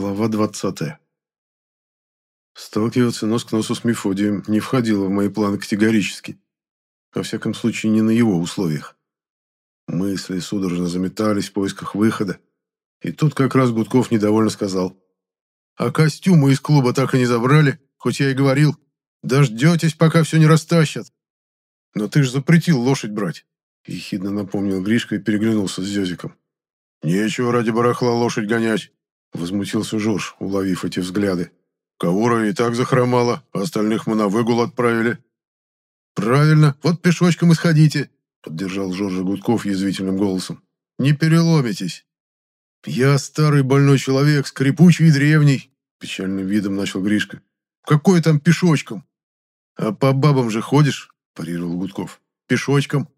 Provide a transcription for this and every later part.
Глава 20. Сталкиваться нос к носу с Мефодием не входило в мои планы категорически. Во всяком случае, не на его условиях. Мысли судорожно заметались в поисках выхода. И тут как раз Гудков недовольно сказал. «А костюмы из клуба так и не забрали, хоть я и говорил. Дождетесь, пока все не растащат». «Но ты же запретил лошадь брать», — ехидно напомнил Гришка и переглянулся с Зезиком. «Нечего ради барахла лошадь гонять», Возмутился Жорж, уловив эти взгляды. Каура и так захромала, остальных мы на выгул отправили. «Правильно, вот пешочком исходите», — поддержал Жоржа Гудков язвительным голосом. «Не переломитесь». «Я старый больной человек, скрипучий и древний», — печальным видом начал Гришка. «Какой там пешочком?» «А по бабам же ходишь?» — парировал Гудков. «Пешочком».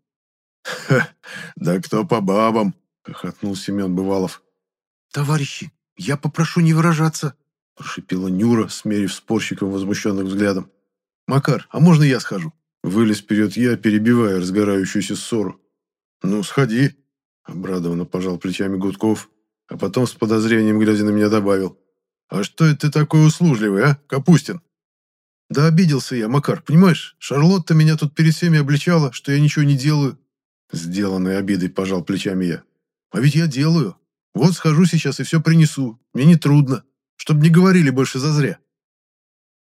«Ха, да кто по бабам?» — хохотнул Семен Бывалов. «Товарищи, «Я попрошу не выражаться», – прошипела Нюра, смерив спорщиком возмущенным взглядом. «Макар, а можно я схожу?» Вылез вперед я, перебивая разгорающуюся ссору. «Ну, сходи», – обрадованно пожал плечами Гудков, а потом с подозрением, глядя на меня, добавил. «А что это ты такой услужливый, а, Капустин?» «Да обиделся я, Макар, понимаешь? Шарлотта меня тут перед всеми обличала, что я ничего не делаю». Сделанной обидой пожал плечами я. «А ведь я делаю. Вот схожу сейчас и все принесу. Мне не трудно. Чтоб не говорили больше зазря.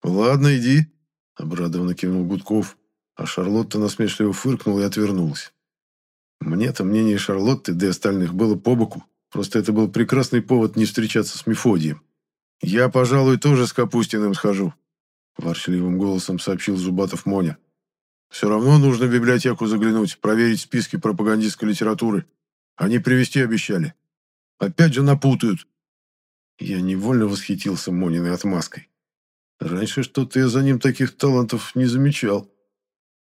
Ладно, иди, обрадованно кивнул Гудков, а Шарлотта насмешливо фыркнула и отвернулась. Мне-то мнение Шарлотты, да и остальных, было по боку. Просто это был прекрасный повод не встречаться с Мефодием. «Я, пожалуй, тоже с Капустиным схожу», – ворчливым голосом сообщил Зубатов Моня. «Все равно нужно в библиотеку заглянуть, проверить списки пропагандистской литературы. Они привезти обещали. Опять же напутают. Я невольно восхитился Мониной отмазкой. Раньше что-то я за ним таких талантов не замечал.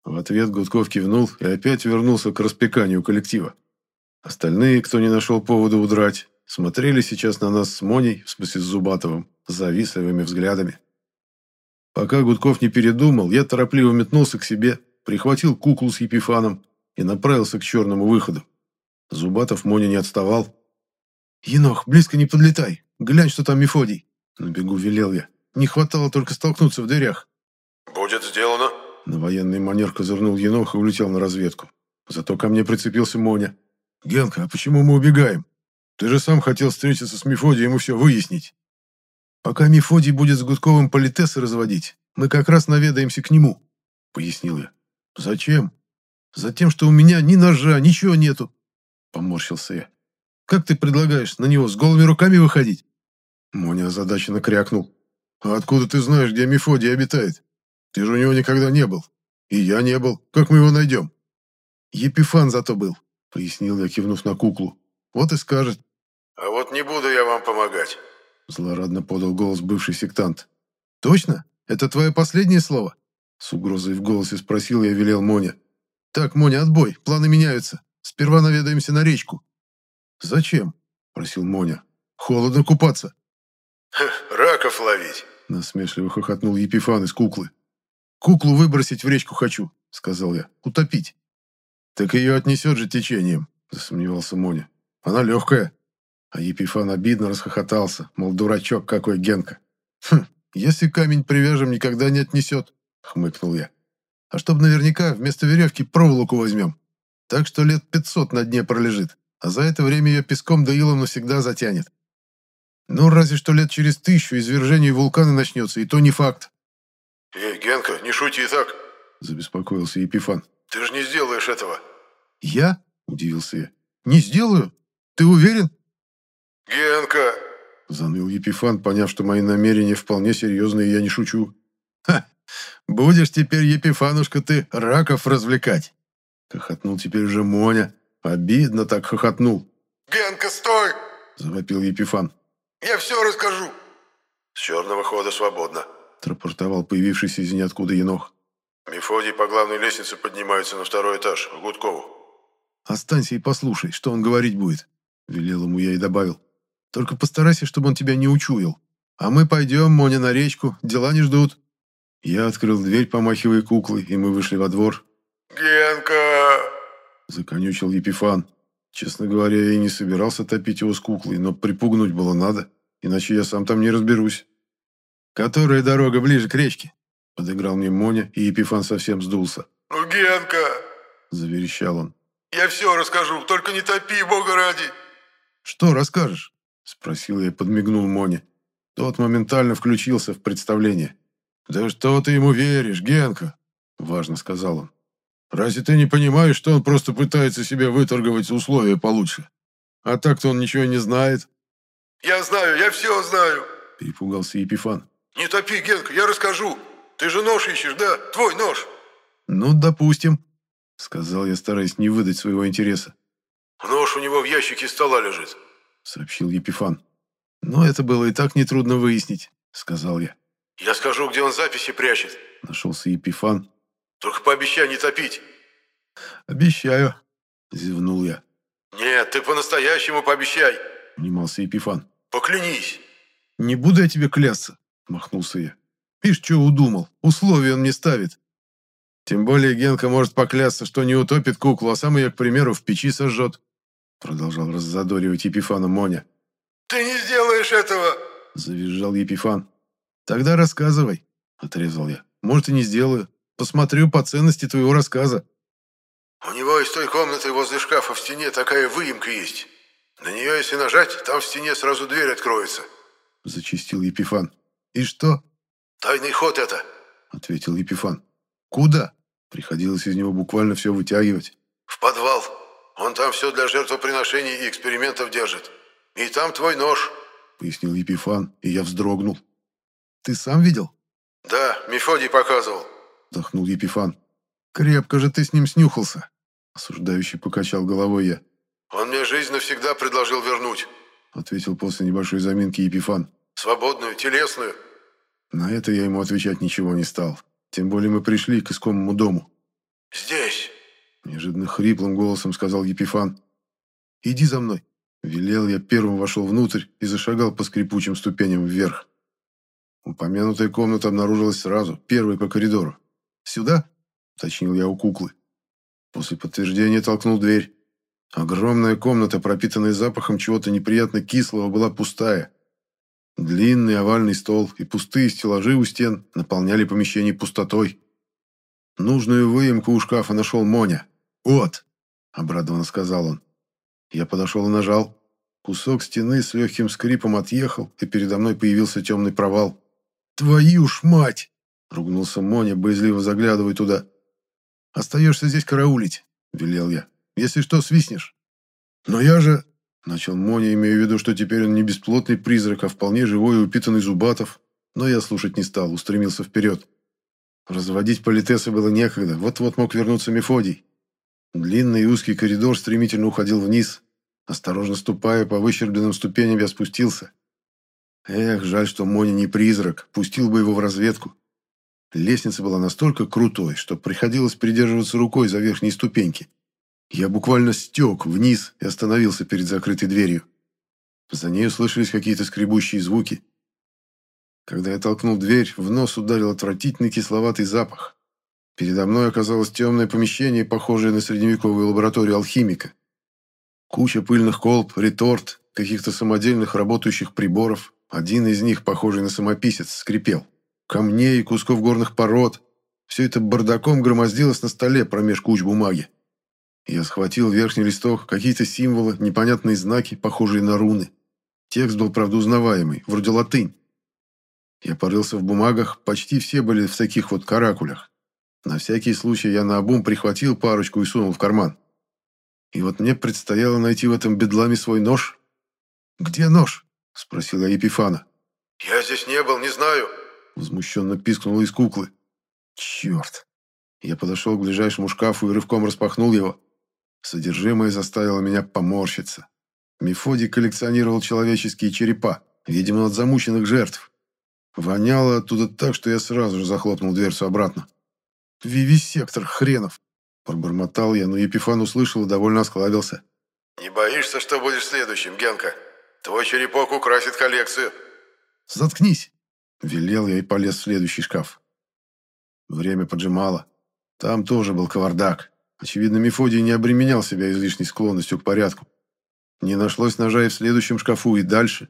В ответ Гудков кивнул и опять вернулся к распеканию коллектива. Остальные, кто не нашел повода удрать, смотрели сейчас на нас с Моней, в смысле с Зубатовым, завистливыми взглядами. Пока Гудков не передумал, я торопливо метнулся к себе, прихватил куклу с Епифаном и направился к черному выходу. Зубатов Моня не отставал, «Енох, близко не подлетай. Глянь, что там Мефодий». На бегу велел я. Не хватало только столкнуться в дверях. «Будет сделано». На военный манер козырнул Енох и улетел на разведку. Зато ко мне прицепился Моня. «Генка, а почему мы убегаем? Ты же сам хотел встретиться с Мефодием и все выяснить». «Пока Мефодий будет с Гудковым политесы разводить, мы как раз наведаемся к нему», — пояснил я. «Зачем?» «Затем, что у меня ни ножа, ничего нету», — поморщился я. Как ты предлагаешь на него с голыми руками выходить?» Моня озадаченно крякнул. «А откуда ты знаешь, где Мефодий обитает? Ты же у него никогда не был. И я не был. Как мы его найдем?» «Епифан зато был», — пояснил я, кивнув на куклу. «Вот и скажет». «А вот не буду я вам помогать», — злорадно подал голос бывший сектант. «Точно? Это твое последнее слово?» С угрозой в голосе спросил я, велел Моня. «Так, Моня, отбой, планы меняются. Сперва наведаемся на речку. «Зачем?» – просил Моня. «Холодно купаться». «Раков ловить!» – насмешливо хохотнул Епифан из куклы. «Куклу выбросить в речку хочу», – сказал я. «Утопить». «Так ее отнесет же течением», – засомневался Моня. «Она легкая». А Епифан обидно расхохотался, мол, дурачок какой Генка. «Хм, если камень привяжем, никогда не отнесет», – хмыкнул я. «А чтоб наверняка вместо веревки проволоку возьмем. Так что лет пятьсот на дне пролежит а за это время ее песком да илом навсегда затянет. Ну, разве что лет через тысячу извержение вулкана начнется, и то не факт. «Эй, Генка, не шути так!» – забеспокоился Епифан. «Ты же не сделаешь этого!» «Я?» – удивился я. «Не сделаю? Ты уверен?» «Генка!» – заныл Епифан, поняв, что мои намерения вполне серьезные, и я не шучу. «Ха! Будешь теперь, Епифанушка, ты раков развлекать!» – хохотнул теперь уже Моня, Обидно так хохотнул. «Генка, стой!» – завопил Епифан. «Я все расскажу!» «С черного хода свободно», – отрапортовал появившийся из ниоткуда енох. «Мефодий по главной лестнице поднимается на второй этаж, в Гудкову». «Останься и послушай, что он говорить будет», – велел ему я и добавил. «Только постарайся, чтобы он тебя не учуял. А мы пойдем, Моня, на речку, дела не ждут». Я открыл дверь, помахивая куклой, и мы вышли во двор. «Генка!» Законючил Епифан. Честно говоря, я и не собирался топить его с куклой, но припугнуть было надо. иначе я сам там не разберусь. Которая дорога ближе к речке? Подыграл мне Моня, и Епифан совсем сдулся. «Ну, Генка!» – заверещал он. «Я все расскажу, только не топи, бога ради!» «Что расскажешь?» – спросил я и подмигнул Моне. Тот моментально включился в представление. «Да что ты ему веришь, Генка?» – важно сказал он. «Разве ты не понимаешь, что он просто пытается себе выторговать условия получше? А так-то он ничего не знает». «Я знаю, я все знаю!» – перепугался Епифан. «Не топи, Генка, я расскажу!» Ты же нож ищешь, да? Твой нож!» «Ну, допустим», — сказал я, стараясь не выдать своего интереса. «Нож у него в ящике стола лежит», — сообщил Епифан. «Но это было и так нетрудно выяснить», — сказал я. «Я скажу, где он записи прячет», — нашелся Епифан. «Только пообещай не топить». «Обещаю», — зевнул я. «Нет, ты по-настоящему пообещай», — внимался Епифан. «Поклянись». «Не буду я тебе клясться», — махнулся я. Ишь, что удумал. Условия он не ставит. Тем более Генка может поклясться, что не утопит куклу, а сам ее, к примеру, в печи сожжет. Продолжал раззадоривать Епифана Моня. «Ты не сделаешь этого!» Завизжал Епифан. «Тогда рассказывай», — отрезал я. «Может, и не сделаю. Посмотрю по ценности твоего рассказа». «У него из той комнаты возле шкафа в стене такая выемка есть. На нее, если нажать, там в стене сразу дверь откроется», — зачистил Епифан. «И что?» «Тайный ход это», — ответил Епифан. «Куда?» Приходилось из него буквально все вытягивать. «В подвал. Он там все для жертвоприношений и экспериментов держит. И там твой нож», — пояснил Епифан, и я вздрогнул. «Ты сам видел?» «Да, Мефодий показывал», — вздохнул Епифан. «Крепко же ты с ним снюхался», — осуждающий покачал головой я. «Он мне жизнь навсегда предложил вернуть», — ответил после небольшой заминки Епифан. «Свободную, телесную». На это я ему отвечать ничего не стал. Тем более мы пришли к искомому дому. «Здесь!» – неожиданно хриплым голосом сказал Епифан. «Иди за мной!» Велел я, первым вошел внутрь и зашагал по скрипучим ступеням вверх. Упомянутая комната обнаружилась сразу, первой по коридору. «Сюда?» – уточнил я у куклы. После подтверждения толкнул дверь. Огромная комната, пропитанная запахом чего-то неприятно кислого, была пустая. Длинный овальный стол и пустые стеллажи у стен наполняли помещение пустотой. Нужную выемку у шкафа нашел Моня. «Вот!» – обрадованно сказал он. Я подошел и нажал. Кусок стены с легким скрипом отъехал, и передо мной появился темный провал. «Твою ж мать!» – ругнулся Моня, боязливо заглядывая туда. «Остаешься здесь караулить», – велел я. «Если что, свистнешь». «Но я же...» Начал Моня, имея в виду, что теперь он не бесплотный призрак, а вполне живой и упитанный Зубатов. Но я слушать не стал, устремился вперед. Разводить политеса было некогда, вот-вот мог вернуться Мефодий. Длинный и узкий коридор стремительно уходил вниз. Осторожно ступая по выщербленным ступеням, я спустился. Эх, жаль, что Моня не призрак, пустил бы его в разведку. Лестница была настолько крутой, что приходилось придерживаться рукой за верхние ступеньки. Я буквально стек вниз и остановился перед закрытой дверью. За ней слышались какие-то скребущие звуки. Когда я толкнул дверь, в нос ударил отвратительный кисловатый запах. Передо мной оказалось темное помещение, похожее на средневековую лабораторию алхимика. Куча пыльных колб, реторт, каких-то самодельных работающих приборов. Один из них, похожий на самописец, скрипел. Камней, кусков горных пород. Все это бардаком громоздилось на столе промеж куч бумаги. Я схватил верхний листок, какие-то символы, непонятные знаки, похожие на руны. Текст был, правда, узнаваемый, вроде латынь. Я порылся в бумагах, почти все были в таких вот каракулях. На всякий случай я наобум прихватил парочку и сунул в карман. И вот мне предстояло найти в этом бедламе свой нож. «Где нож?» – спросила Епифана. «Я здесь не был, не знаю», – возмущенно пискнула из куклы. «Черт!» Я подошел к ближайшему шкафу и рывком распахнул его. Содержимое заставило меня поморщиться. Мефодий коллекционировал человеческие черепа, видимо, от замученных жертв. Воняло оттуда так, что я сразу же захлопнул дверцу обратно. «Вивисектор хренов!» Пробормотал я, но Епифан услышал и довольно осклабился. «Не боишься, что будешь следующим, Генка? Твой черепок украсит коллекцию». «Заткнись!» Велел я и полез в следующий шкаф. Время поджимало. Там тоже был кавардак. Очевидно, Мефодий не обременял себя излишней склонностью к порядку. Не нашлось ножа и в следующем шкафу, и дальше.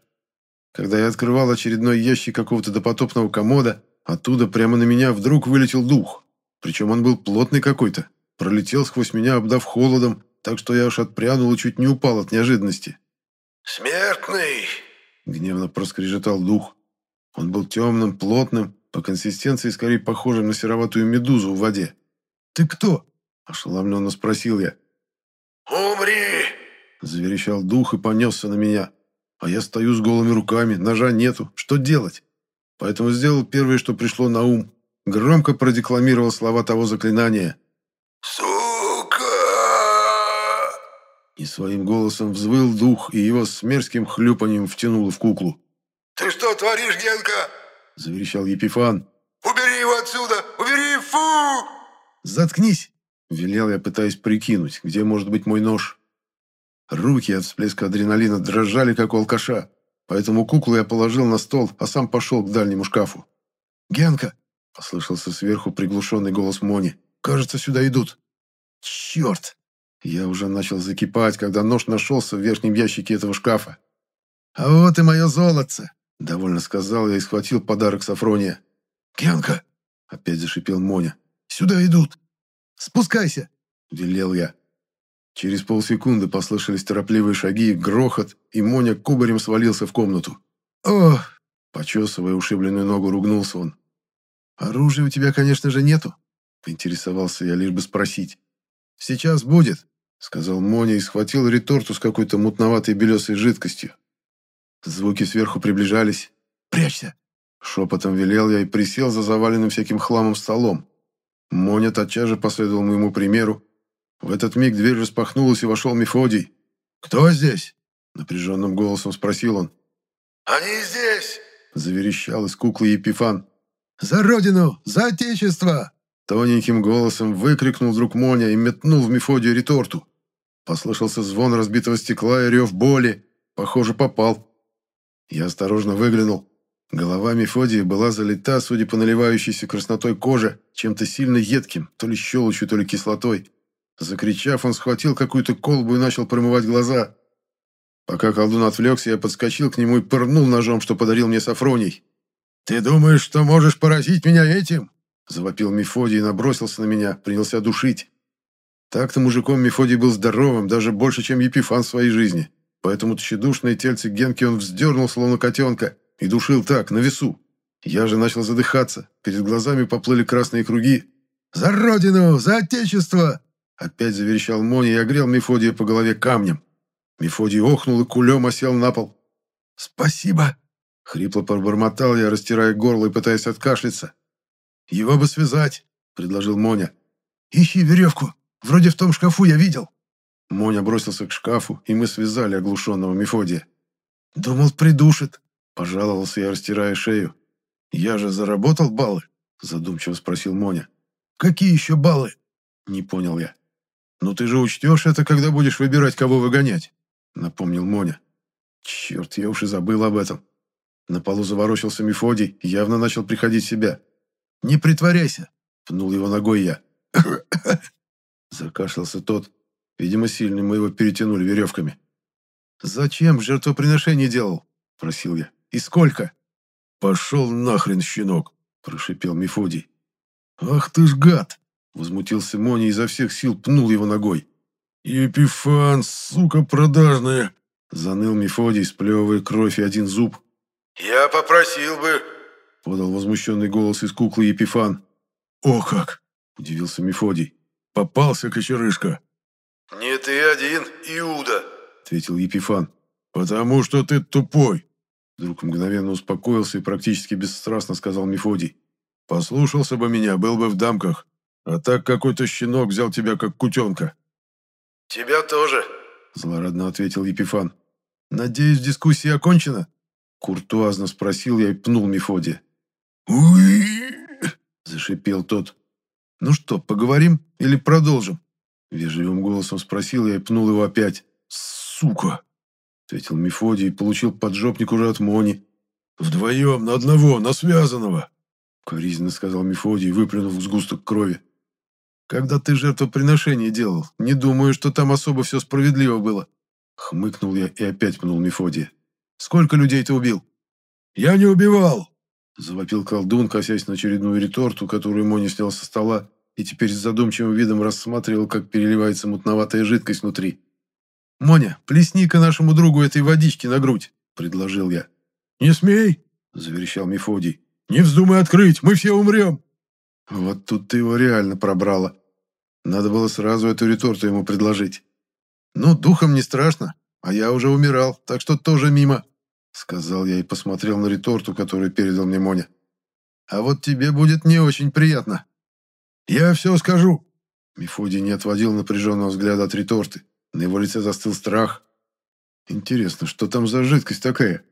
Когда я открывал очередной ящик какого-то допотопного комода, оттуда прямо на меня вдруг вылетел дух. Причем он был плотный какой-то. Пролетел сквозь меня, обдав холодом, так что я аж отпрянул и чуть не упал от неожиданности. «Смертный!» — гневно проскрежетал дух. Он был темным, плотным, по консистенции скорее похожим на сероватую медузу в воде. «Ты кто?» – ошеломленно спросил я. «Умри!» – заверещал дух и понесся на меня. А я стою с голыми руками, ножа нету. Что делать? Поэтому сделал первое, что пришло на ум. Громко продекламировал слова того заклинания. «Сука!» И своим голосом взвыл дух, и его с мерзким хлюпанием втянуло в куклу. «Ты что творишь, Генка?» – заверещал Епифан. «Убери его отсюда! Убери! Фу!» «Заткнись!» – велел я, пытаясь прикинуть, где может быть мой нож. Руки от всплеска адреналина дрожали, как у алкаша, поэтому куклу я положил на стол, а сам пошел к дальнему шкафу. «Генка!» – послышался сверху приглушенный голос Мони. «Кажется, сюда идут». «Черт!» Я уже начал закипать, когда нож нашелся в верхнем ящике этого шкафа. «А вот и мое золотце!» — довольно сказал я и схватил подарок Сафрония. «Генка!» — опять зашипел Моня. «Сюда идут! Спускайся!» — велел я. Через полсекунды послышались торопливые шаги, грохот, и Моня кубарем свалился в комнату. «Ох!» — почесывая ушибленную ногу, ругнулся он. «Оружия у тебя, конечно же, нету?» — поинтересовался я, лишь бы спросить. «Сейчас будет», — сказал Моня и схватил реторту с какой-то мутноватой белесой жидкостью. Звуки сверху приближались. «Прячься!» Шепотом велел я и присел за заваленным всяким хламом столом. Моня тотчас же последовал моему примеру. В этот миг дверь распахнулась и вошел Мефодий. «Кто здесь?» Напряженным голосом спросил он. «Они здесь!» Заверещал из куклы Епифан. «За родину! За отечество!» Тоненьким голосом выкрикнул вдруг Моня и метнул в Мефодию реторту. Послышался звон разбитого стекла и рев боли. Похоже, попал. Я осторожно выглянул. Голова Мефодия была залита, судя по наливающейся краснотой кожи, чем-то сильно едким, то ли щелочью, то ли кислотой. Закричав, он схватил какую-то колбу и начал промывать глаза. Пока колдун отвлекся, я подскочил к нему и пырнул ножом, что подарил мне Сафроний. «Ты думаешь, что можешь поразить меня этим?» Завопил Мефодий и набросился на меня, принялся душить. Так-то мужиком Мефодий был здоровым, даже больше, чем Епифан в своей жизни. Поэтому тщедушное тельце Генки он вздернул, словно котенка, и душил так, на весу. Я же начал задыхаться, перед глазами поплыли красные круги. «За родину! За отечество!» Опять заверещал Мони и огрел Мефодия по голове камнем. Мефодий охнул и кулем осел на пол. «Спасибо!» — хрипло пробормотал я, растирая горло и пытаясь откашляться. «Его бы связать!» — предложил Моня. «Ищи веревку. Вроде в том шкафу я видел». Моня бросился к шкафу, и мы связали оглушенного Мефодия. «Думал, придушит», — пожаловался я, растирая шею. «Я же заработал баллы?» — задумчиво спросил Моня. «Какие еще баллы?» — не понял я. «Ну ты же учтешь это, когда будешь выбирать, кого выгонять», — напомнил Моня. «Черт, я уж и забыл об этом». На полу заворочился Мефодий, явно начал приходить в себя. «Не притворяйся!» — пнул его ногой я. Закашлялся тот, Видимо, сильно мы его перетянули веревками. «Зачем жертвоприношение делал?» – просил я. «И сколько?» «Пошел нахрен, щенок!» – прошипел Мефодий. «Ах ты ж гад!» – возмутился Мони и изо всех сил пнул его ногой. «Епифан, сука продажная!» – заныл Мефодий, сплевывая кровь и один зуб. «Я попросил бы...» – подал возмущенный голос из куклы Епифан. «О как!» – удивился Мефодий. «Попался, кочерышка!» «Не ты один, Иуда», — ответил Епифан. «Потому что ты тупой», — вдруг мгновенно успокоился и практически бесстрастно сказал Мефодий. «Послушался бы меня, был бы в дамках, а так какой-то щенок взял тебя как кутенка». «Тебя тоже», — злорадно ответил Епифан. «Надеюсь, дискуссия окончена?» Куртуазно спросил я и пнул Мефодия. «Уи!» — зашипел тот. «Ну что, поговорим или продолжим?» Вежливым голосом спросил я и пнул его опять. «Сука!» — ответил Мефодий и получил поджопник уже от Мони. «Вдвоем, на одного, на связанного!» — коризненно сказал Мефодий, выплюнув сгусток крови. «Когда ты жертвоприношение делал, не думаю, что там особо все справедливо было». Хмыкнул я и опять пнул Мефодия. «Сколько людей ты убил?» «Я не убивал!» – завопил колдун, косясь на очередную реторту, которую Моня снял со стола, и теперь с задумчивым видом рассматривал, как переливается мутноватая жидкость внутри. «Моня, плесни-ка нашему другу этой водички на грудь», – предложил я. «Не смей!» – заверещал Мефодий. «Не вздумай открыть, мы все умрем!» Вот тут ты его реально пробрала. Надо было сразу эту реторту ему предложить. «Ну, духом не страшно, а я уже умирал, так что тоже мимо», — сказал я и посмотрел на реторту, которую передал мне Моня. «А вот тебе будет не очень приятно». «Я все скажу». Мефодий не отводил напряженного взгляда от реторты. На его лице застыл страх. «Интересно, что там за жидкость такая?»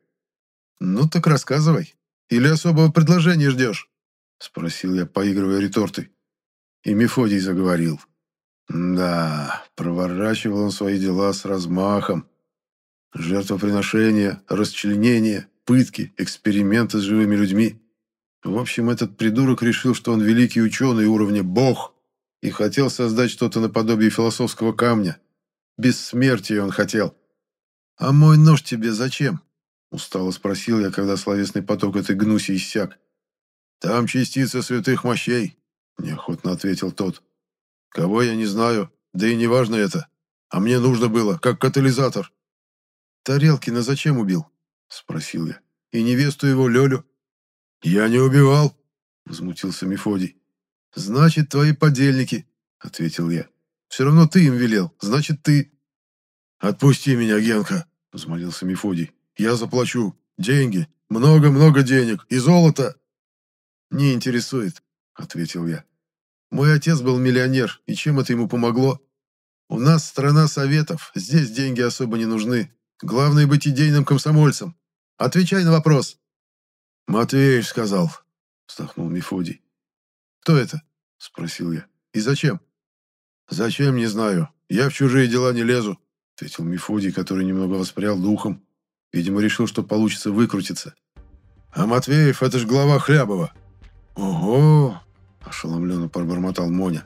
«Ну так рассказывай. Или особого предложения ждешь?» Спросил я, поигрывая ретортой. И Мефодий заговорил. Да, проворачивал он свои дела с размахом. Жертвоприношения, расчленения, пытки, эксперименты с живыми людьми. В общем, этот придурок решил, что он великий ученый уровня «бог» и хотел создать что-то наподобие философского камня. Бессмертие он хотел. «А мой нож тебе зачем?» — устало спросил я, когда словесный поток этой гнуси иссяк. «Там частица святых мощей», — неохотно ответил тот. «Кого я не знаю, да и не важно это. А мне нужно было, как катализатор». «Тарелкина зачем убил?» — спросил я. «И невесту его, Лёлю?» «Я не убивал», — возмутился Мефодий. «Значит, твои подельники», — ответил я. «Все равно ты им велел, значит, ты...» «Отпусти меня, Генка», — взмолился Мефодий. «Я заплачу. Деньги. Много-много денег. И золото». «Не интересует», — ответил я. «Мой отец был миллионер, и чем это ему помогло? У нас страна советов, здесь деньги особо не нужны. Главное быть идейным комсомольцем. Отвечай на вопрос». «Матвеев сказал», — вздохнул Мефодий. «Кто это?» — спросил я. «И зачем?» «Зачем, не знаю. Я в чужие дела не лезу», — ответил Мефодий, который немного воспрял духом. Видимо, решил, что получится выкрутиться. «А Матвеев — это ж глава Хлябова. «Ого!» – ошеломленно пробормотал Моня.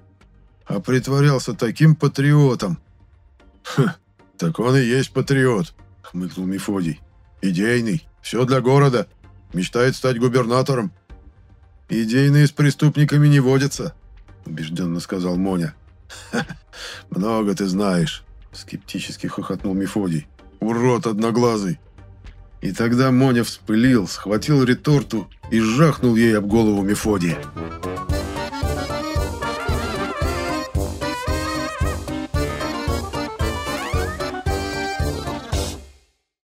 «А притворялся таким патриотом!» «Хм, так он и есть патриот!» – хмыкнул Мефодий. «Идейный, все для города, мечтает стать губернатором». «Идейные с преступниками не водятся», – убежденно сказал Моня. «Много ты знаешь», – скептически хохотнул Мефодий. «Урод одноглазый!» И тогда Моня вспылил, схватил реторту и жахнул ей об голову Мефодия.